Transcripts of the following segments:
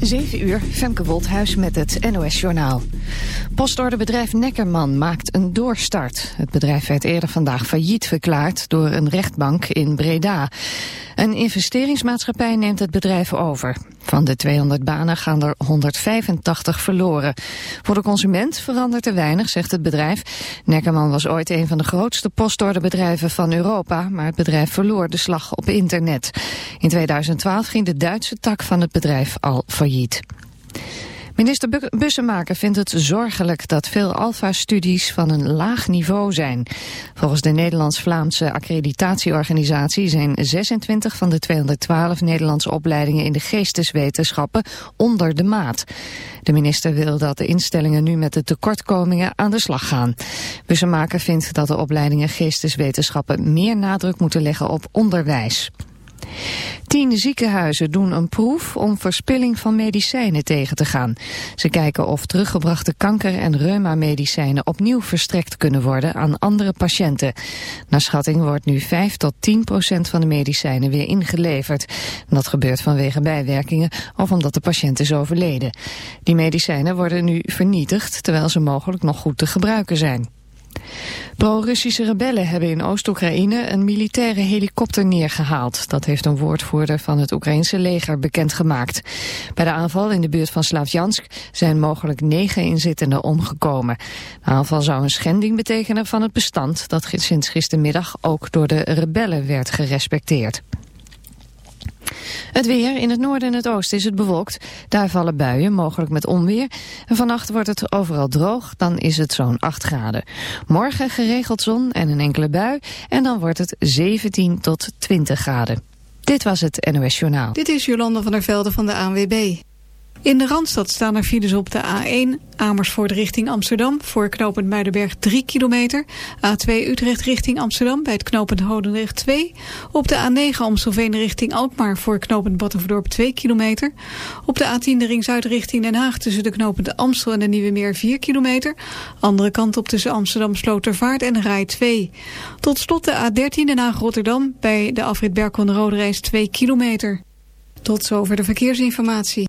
7 uur, Femke Wolthuis met het NOS-journaal. Postorderbedrijf Neckerman maakt een doorstart. Het bedrijf werd eerder vandaag failliet verklaard door een rechtbank in Breda. Een investeringsmaatschappij neemt het bedrijf over. Van de 200 banen gaan er 185 verloren. Voor de consument verandert er weinig, zegt het bedrijf. Neckerman was ooit een van de grootste postorderbedrijven van Europa... maar het bedrijf verloor de slag op internet. In 2012 ging de Duitse tak van het bedrijf al failliet. Minister Bussemaker vindt het zorgelijk dat veel alfa-studies van een laag niveau zijn. Volgens de Nederlands-Vlaamse accreditatieorganisatie zijn 26 van de 212 Nederlandse opleidingen in de geesteswetenschappen onder de maat. De minister wil dat de instellingen nu met de tekortkomingen aan de slag gaan. Bussemaker vindt dat de opleidingen geesteswetenschappen meer nadruk moeten leggen op onderwijs. Tien ziekenhuizen doen een proef om verspilling van medicijnen tegen te gaan. Ze kijken of teruggebrachte kanker- en reuma-medicijnen opnieuw verstrekt kunnen worden aan andere patiënten. Naar schatting wordt nu 5 tot 10 procent van de medicijnen weer ingeleverd. Dat gebeurt vanwege bijwerkingen of omdat de patiënt is overleden. Die medicijnen worden nu vernietigd terwijl ze mogelijk nog goed te gebruiken zijn. Pro-Russische rebellen hebben in Oost-Oekraïne een militaire helikopter neergehaald. Dat heeft een woordvoerder van het Oekraïnse leger bekendgemaakt. Bij de aanval in de buurt van Slavjansk zijn mogelijk negen inzittenden omgekomen. De aanval zou een schending betekenen van het bestand dat sinds gistermiddag ook door de rebellen werd gerespecteerd. Het weer. In het noorden en het oosten is het bewolkt. Daar vallen buien, mogelijk met onweer. Vannacht wordt het overal droog, dan is het zo'n 8 graden. Morgen geregeld zon en een enkele bui. En dan wordt het 17 tot 20 graden. Dit was het NOS Journaal. Dit is Jolanda van der Velde van de ANWB. In de Randstad staan er files op de A1 Amersfoort richting Amsterdam... voor knooppunt Muidenberg 3 kilometer. A2 Utrecht richting Amsterdam bij het knooppunt Hodendrecht 2. Op de A9 Amstelveen richting Alkmaar voor knooppunt Battenverdorp 2 kilometer. Op de A10 de ring Zuid richting Den Haag tussen de knooppunt Amstel en de Nieuwe Meer 4 kilometer. Andere kant op tussen Amsterdam Slotervaart en Rij 2. Tot slot de A13 Den Haag Rotterdam bij de afrit Berkel Reis 2 kilometer. Tot zover de verkeersinformatie.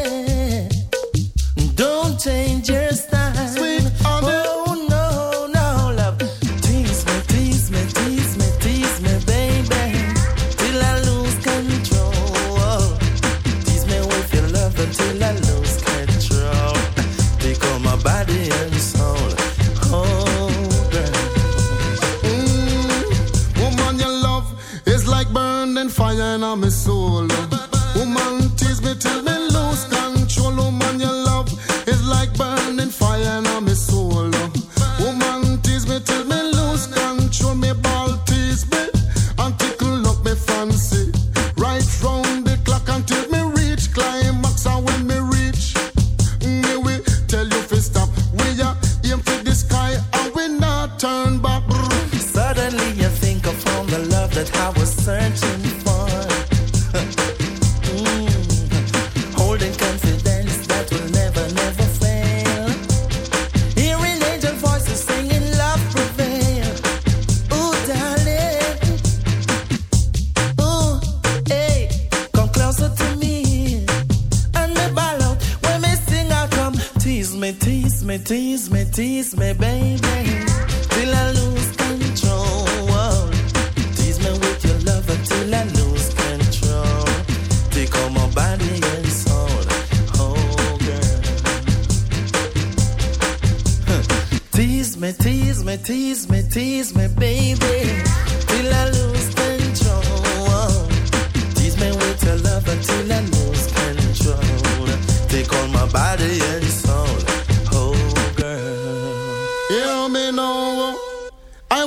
changes.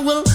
will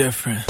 different.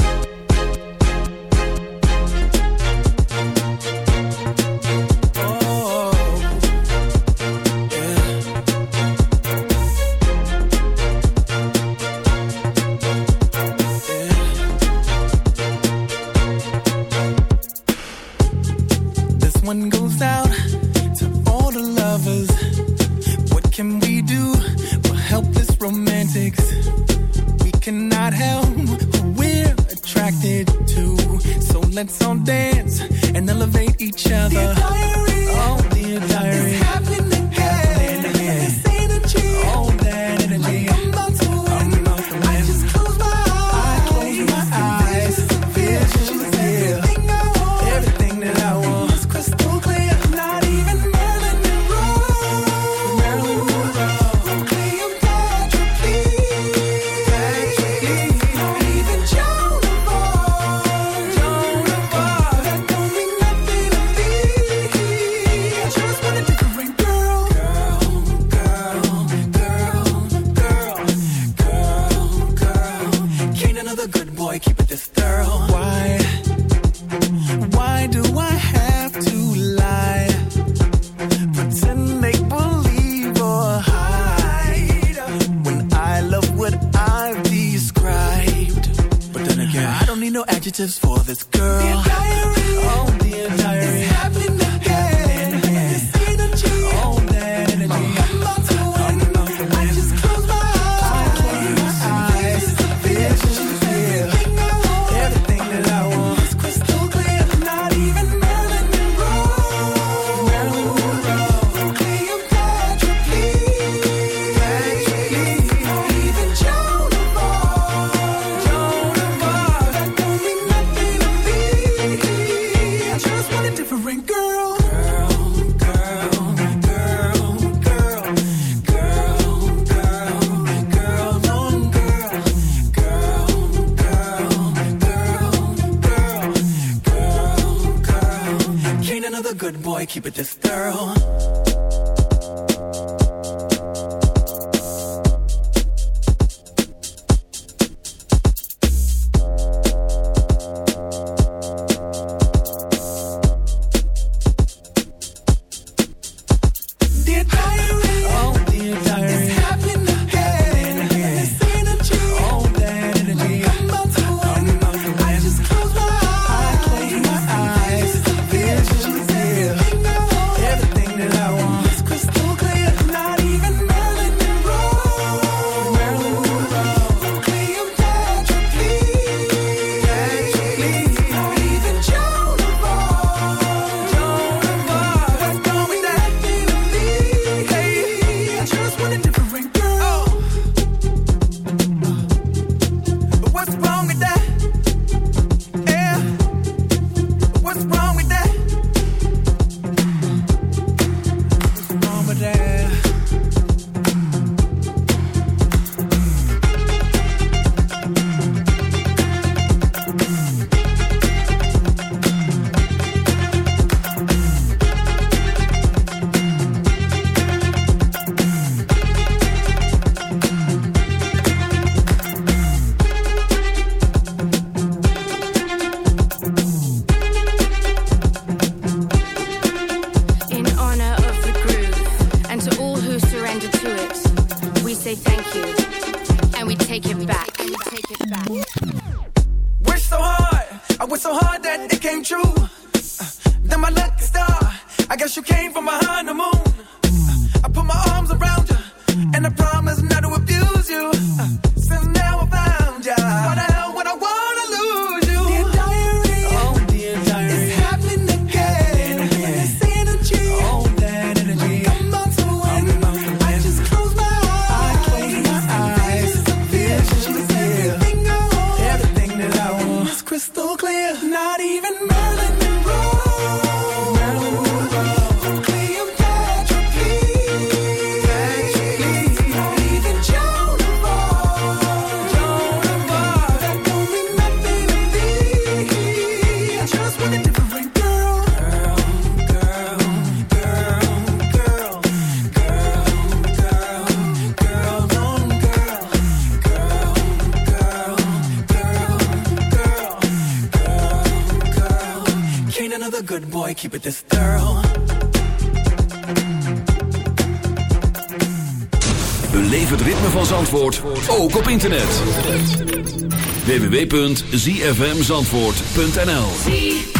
www.zfmzandvoort.nl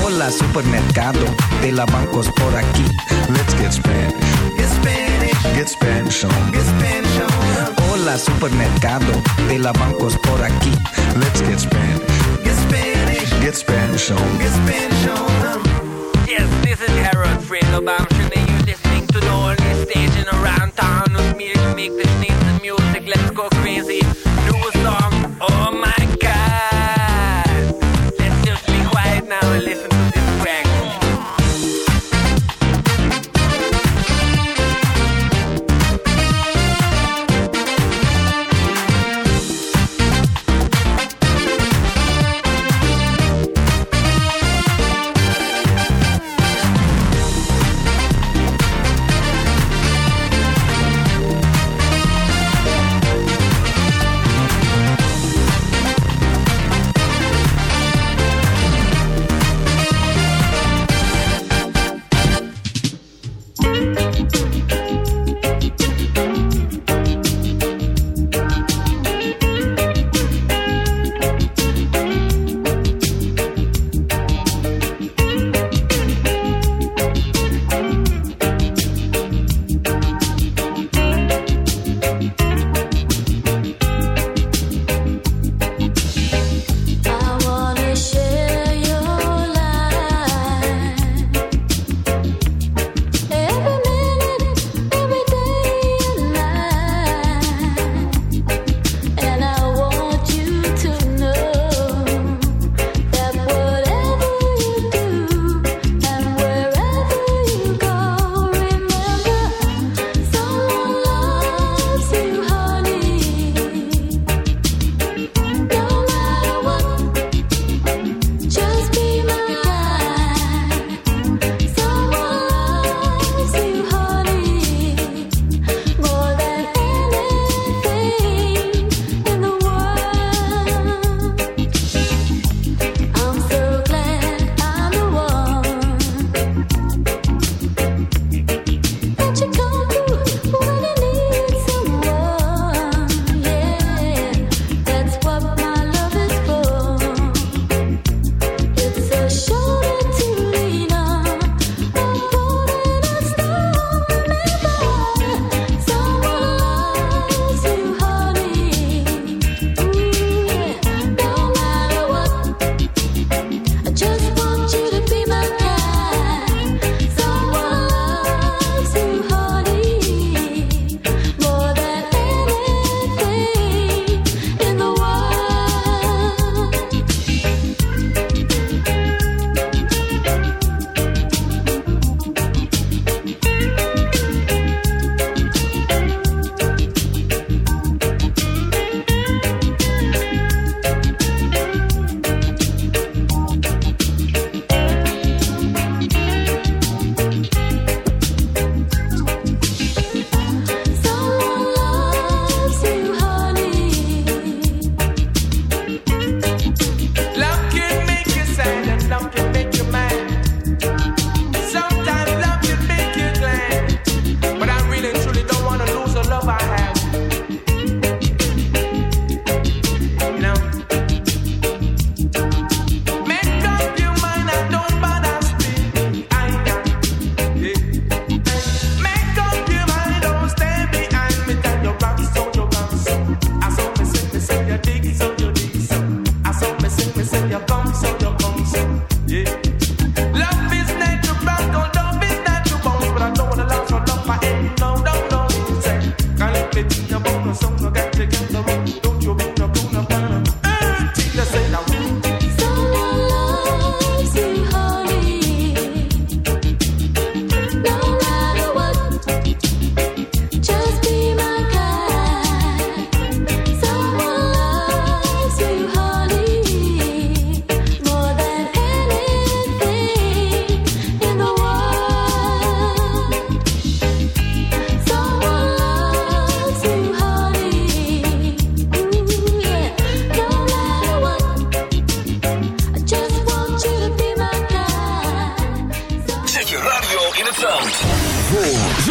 Hola supermercado de la bancos por aquí. Let's get Spanish. Get Spanish. Get Spanish on. Get Spanish on. Hola supermercado de la bancos por aquí. Let's get Spanish. Get Spanish. Get Spanish on. Get Spanish on. Yes, this is Harold Fredo Bamshin and you're listening to the only station around town with me to make the sneeze music. Let's go crazy. Do a song. Oh my